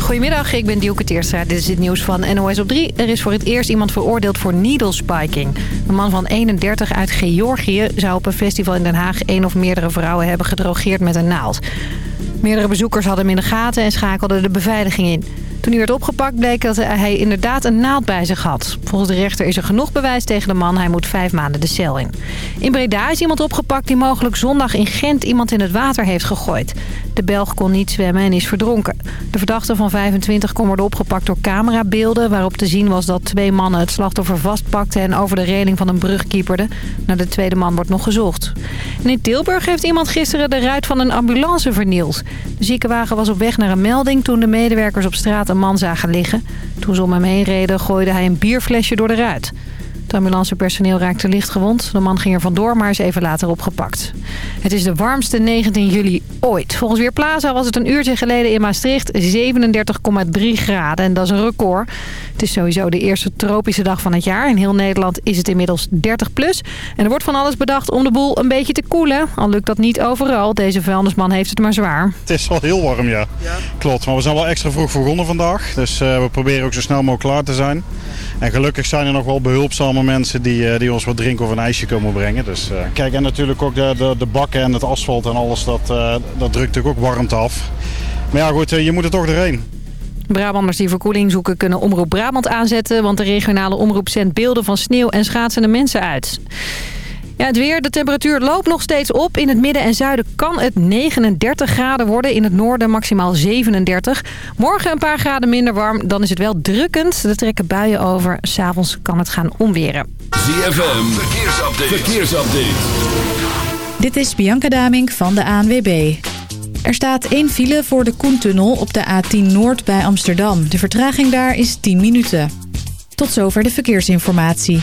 Goedemiddag, ik ben Dielke. Dit is het nieuws van NOS op 3. Er is voor het eerst iemand veroordeeld voor needle spiking. Een man van 31 uit Georgië zou op een festival in Den Haag... één of meerdere vrouwen hebben gedrogeerd met een naald. Meerdere bezoekers hadden hem in de gaten en schakelden de beveiliging in. Toen hij werd opgepakt bleek dat hij inderdaad een naald bij zich had. Volgens de rechter is er genoeg bewijs tegen de man. Hij moet vijf maanden de cel in. In Breda is iemand opgepakt die mogelijk zondag in Gent iemand in het water heeft gegooid. De Belg kon niet zwemmen en is verdronken. De verdachte van 25 kon worden opgepakt door camerabeelden... waarop te zien was dat twee mannen het slachtoffer vastpakten... en over de reling van een brug kieperden. Naar de tweede man wordt nog gezocht. In Tilburg heeft iemand gisteren de ruit van een ambulance vernield. De ziekenwagen was op weg naar een melding toen de medewerkers op straat man zagen liggen. Toen ze om hem heen reden gooide hij een bierflesje door de ruit. Het ambulancepersoneel raakte licht gewond. De man ging er vandoor, maar is even later opgepakt. Het is de warmste 19 juli ooit. Volgens Weerplaza was het een uurtje geleden in Maastricht 37,3 graden. En dat is een record. Het is sowieso de eerste tropische dag van het jaar. In heel Nederland is het inmiddels 30 plus. En er wordt van alles bedacht om de boel een beetje te koelen. Al lukt dat niet overal. Deze vuilnisman heeft het maar zwaar. Het is wel heel warm, ja. Ja. Klopt, maar we zijn wel extra vroeg begonnen vandaag. Dus eh, we proberen ook zo snel mogelijk klaar te zijn. En gelukkig zijn er nog wel mensen die, eh, die ons wat drinken of een ijsje komen brengen. Dus, eh, kijk, en natuurlijk ook de, de, de bakken en het asfalt en alles, dat, eh, dat drukt natuurlijk ook warmte af. Maar ja goed, je moet er toch doorheen. Brabanders die verkoeling zoeken kunnen Omroep Brabant aanzetten... want de regionale omroep zendt beelden van sneeuw en schaatsende mensen uit. Ja, het weer. De temperatuur loopt nog steeds op. In het midden en zuiden kan het 39 graden worden. In het noorden maximaal 37. Morgen een paar graden minder warm. Dan is het wel drukkend. Er trekken buien over. S'avonds kan het gaan omweren. ZFM, verkeersupdate. verkeersupdate. Dit is Bianca Damink van de ANWB. Er staat één file voor de Koentunnel op de A10 Noord bij Amsterdam. De vertraging daar is 10 minuten. Tot zover de verkeersinformatie.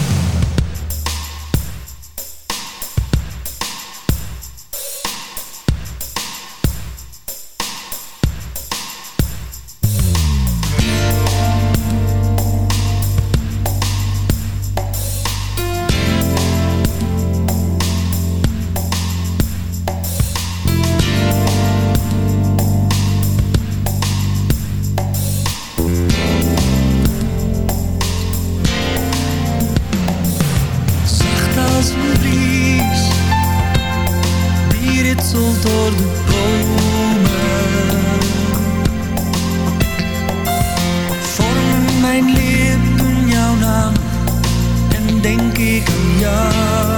Denk ik aan jou.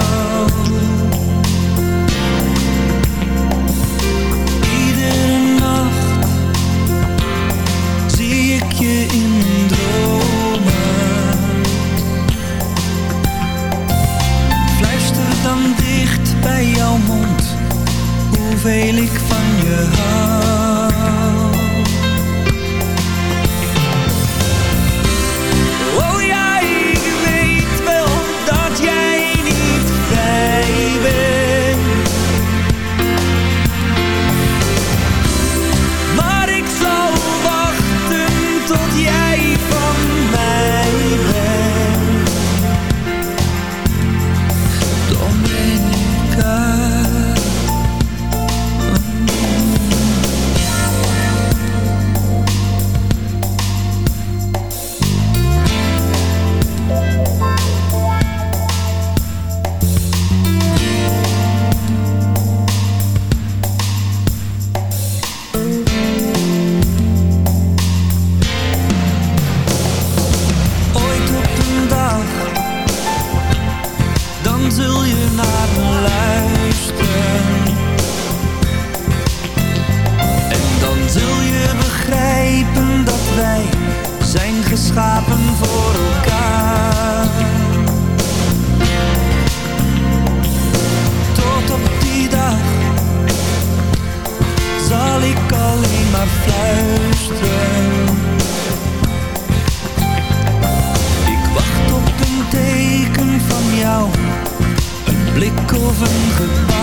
boven gebaar.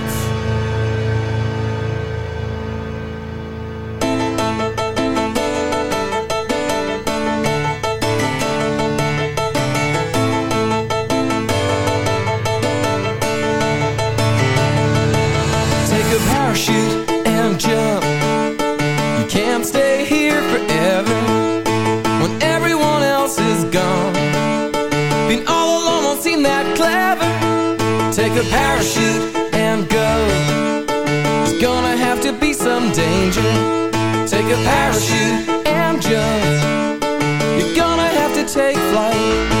a parachute and go. There's gonna have to be some danger. Take a parachute and jump. You're gonna have to take flight.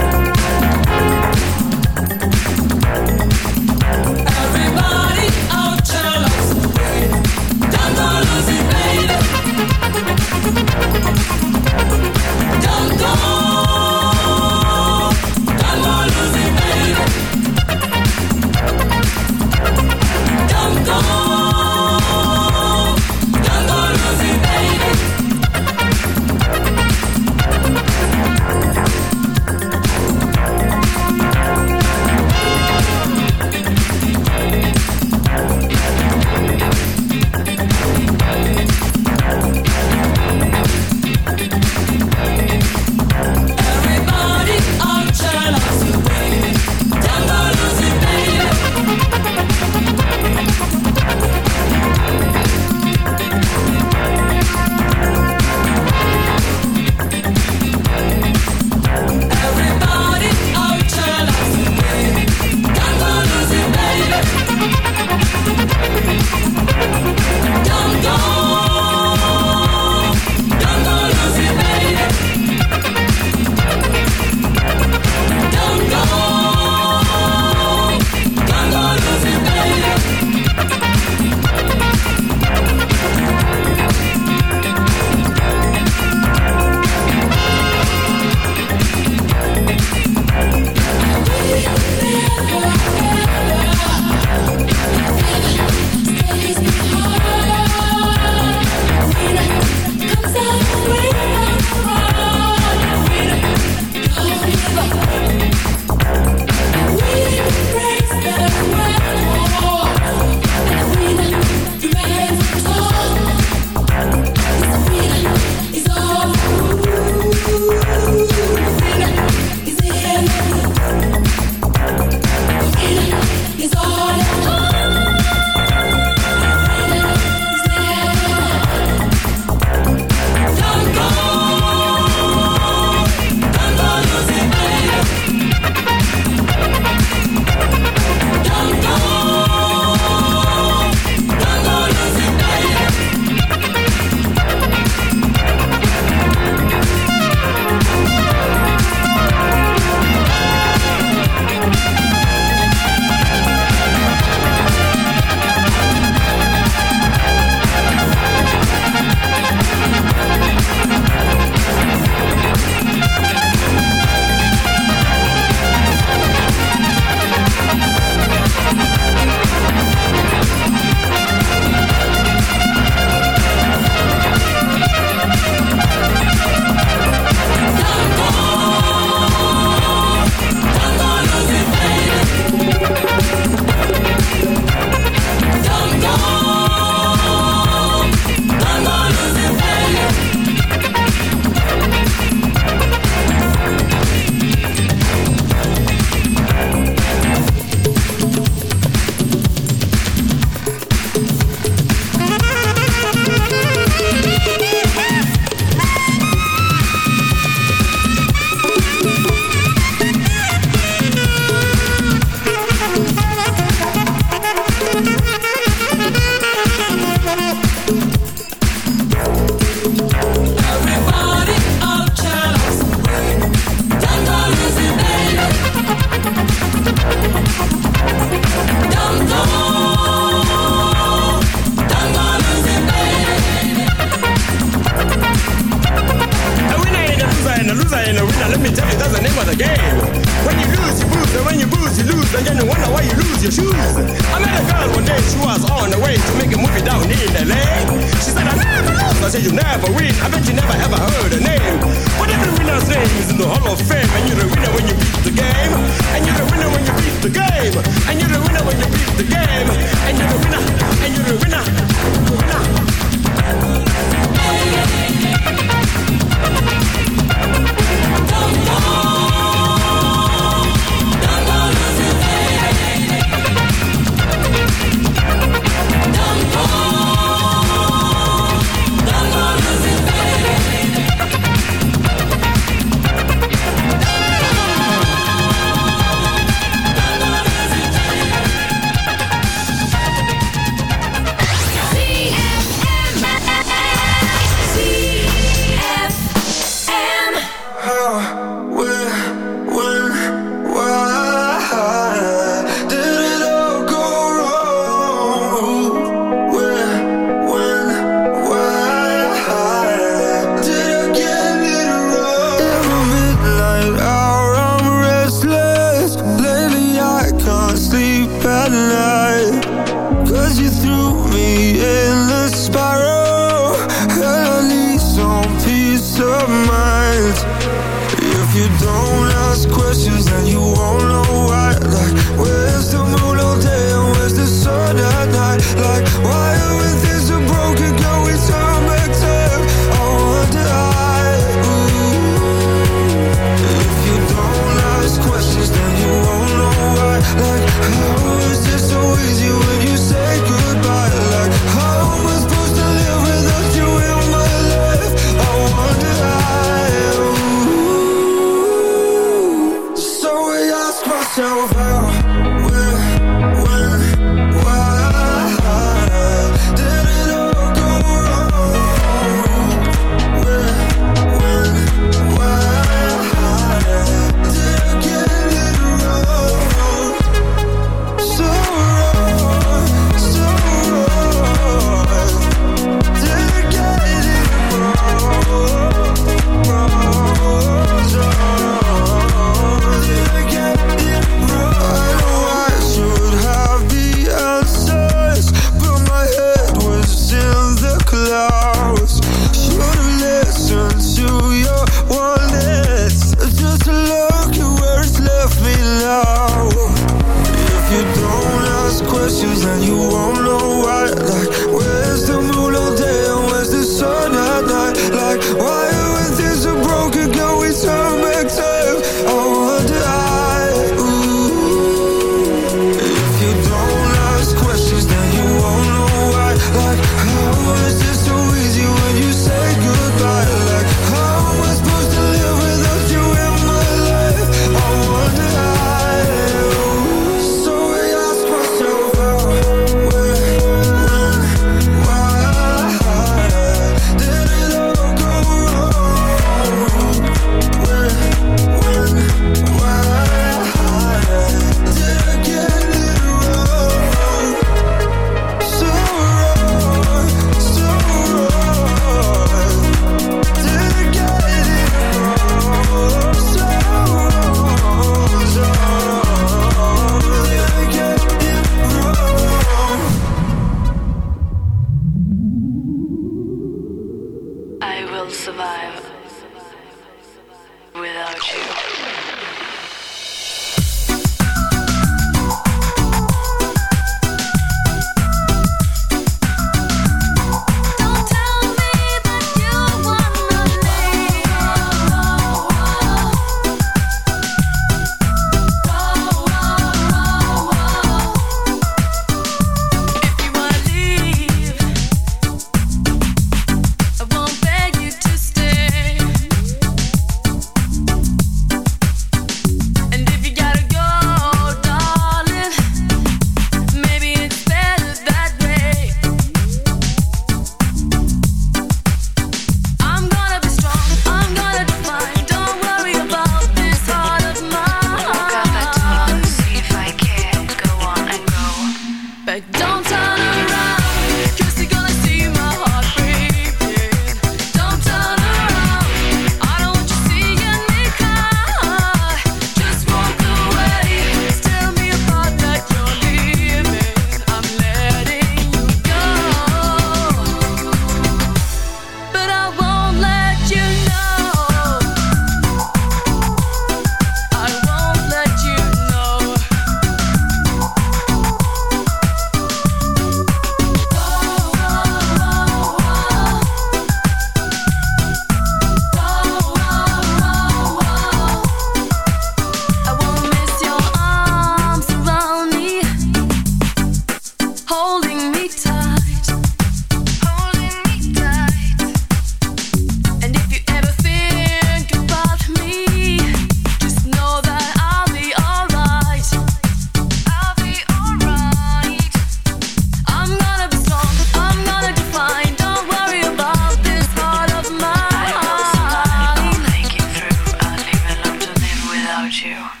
Without you.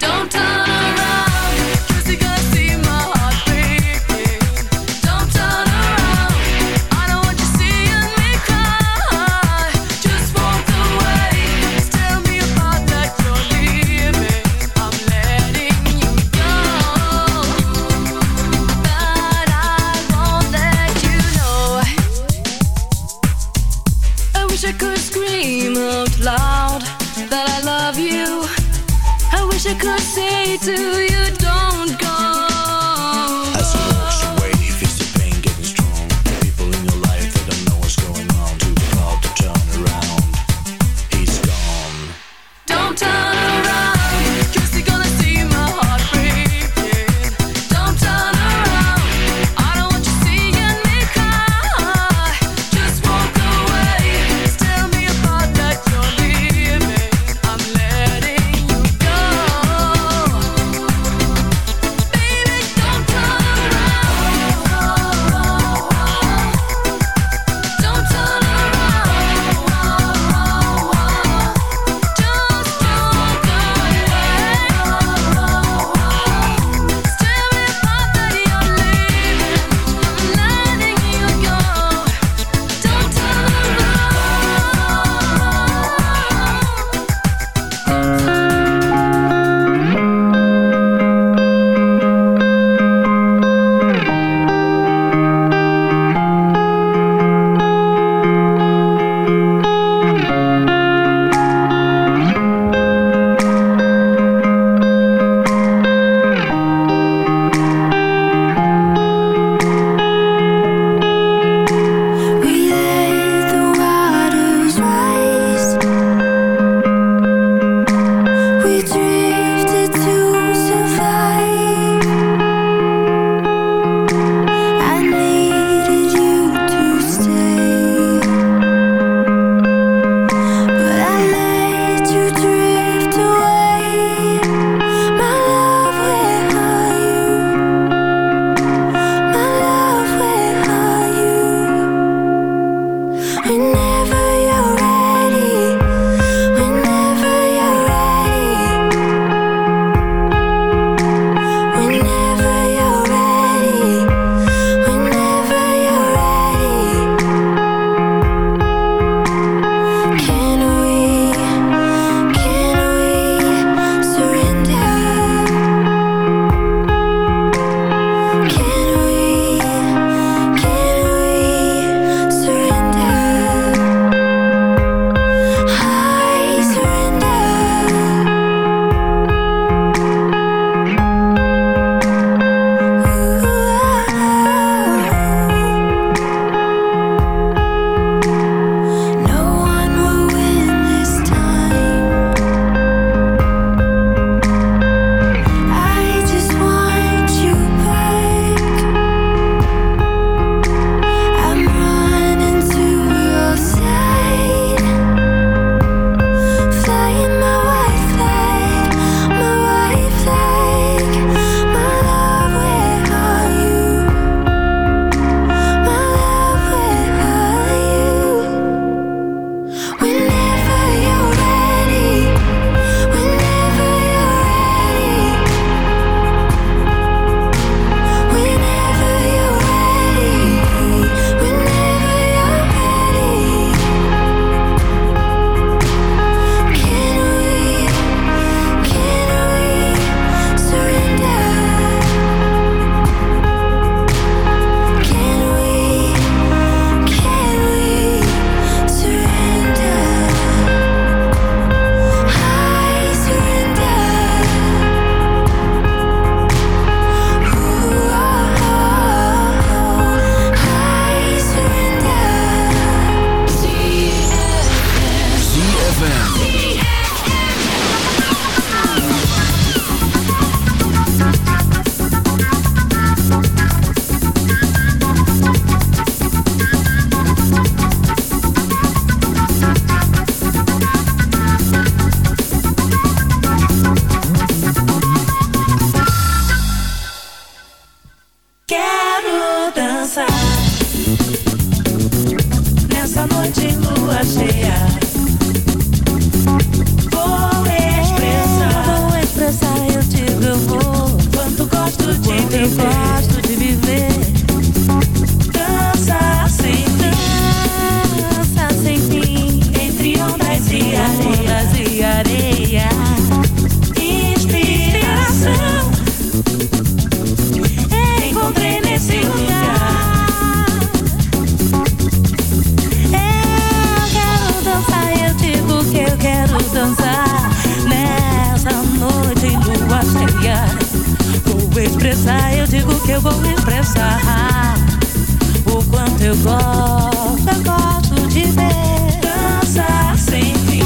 Eu gosto, eu gosto de ver dança sem fim.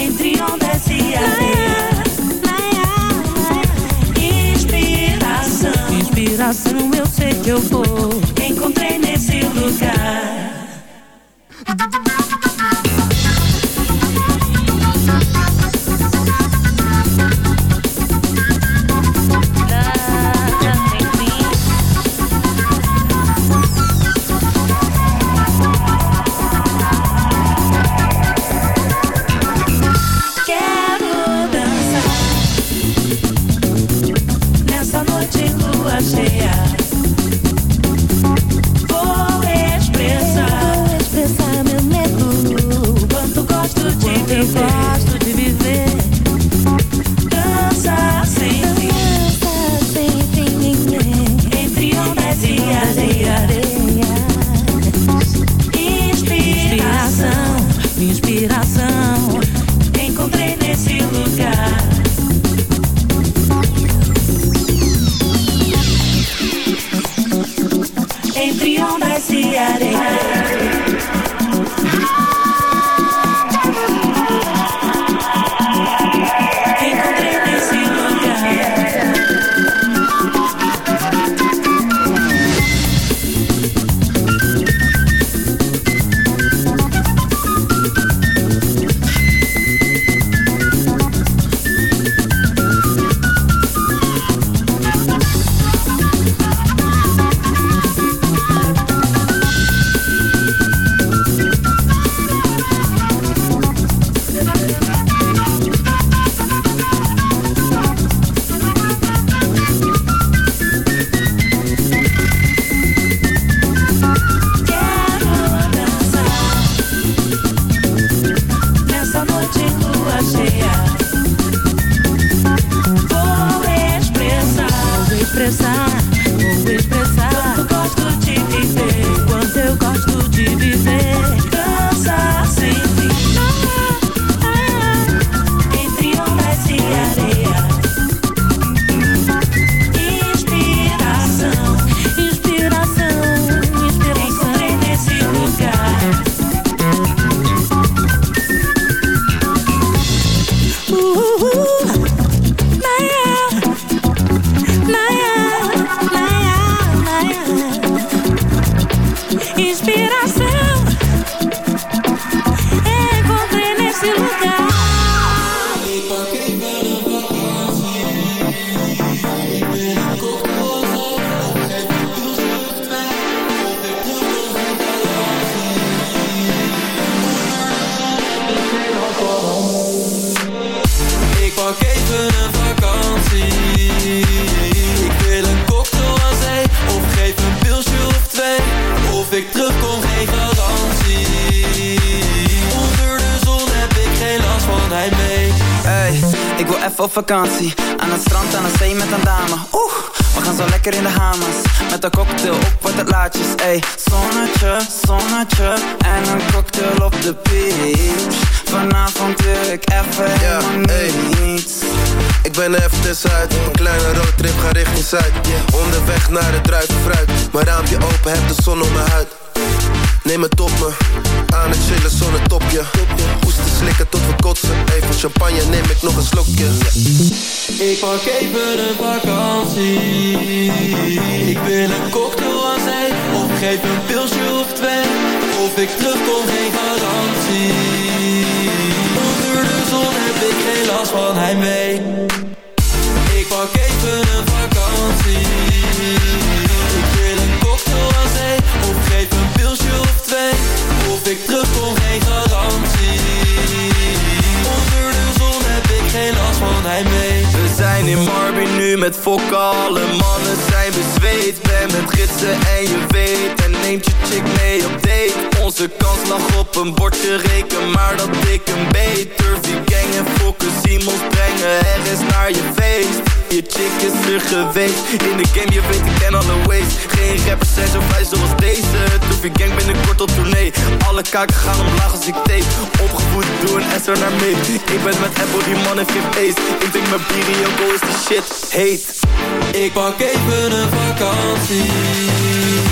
Entre ondas e areia. Inspiração, inspiração, eu sei que eu vou. Mijn raampje open, heb de zon op mijn huid Neem het op me Aan het chillen, zonnetopje Hoesten, slikken tot we kotsen Even champagne, neem ik nog een slokje Ik pak even een vakantie. Ik wil een cocktail aan zee. Of geef een pilsje of twee. Of ik terugkom, geen garantie. Onder de zon heb ik geen last van heimwee. Ik pak even een vakantie. Pilsje of twee. Of ik terugkom, geen garantie. Onder de zon heb ik geen last van heimwee. We zijn in Marby nu met fokken, alle mannen zijn bezweet Ben met gidsen en je weet je chick mee op Onze kans lag op een bordje reken Maar dat ik een beter gang en fokken Simons brengen. Er is naar je feest. Je chick is er geweest. In de game je weet ik ken alle ways. Geen rappers zijn zo vrij zoals deze. Turfy gang binnenkort op tournee. Alle kaken gaan omlaag als ik tape. Opgevoed door een SR naar mee. Ik ben met Apple die man heeft geen ace Ik drink mijn bier is die shit heet. Ik pak even een vakantie.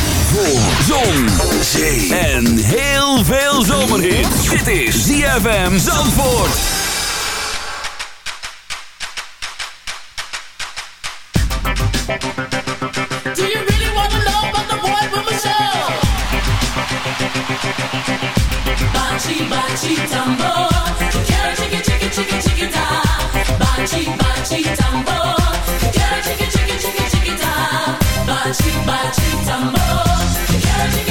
voor zon, zee en heel veel zomerhit. Dit is ZFM Zandvoort. Do you really want to know the boy? Bachi, bachi. Chicken, chicken, chicken, chicken, chicken. Bachi, bachi. by two, by two, tumble. You gotta, you gotta.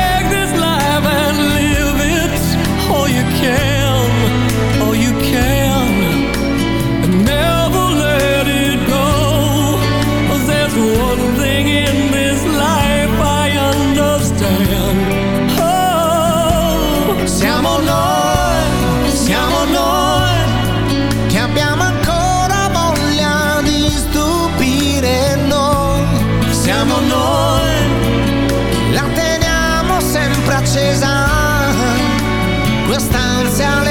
town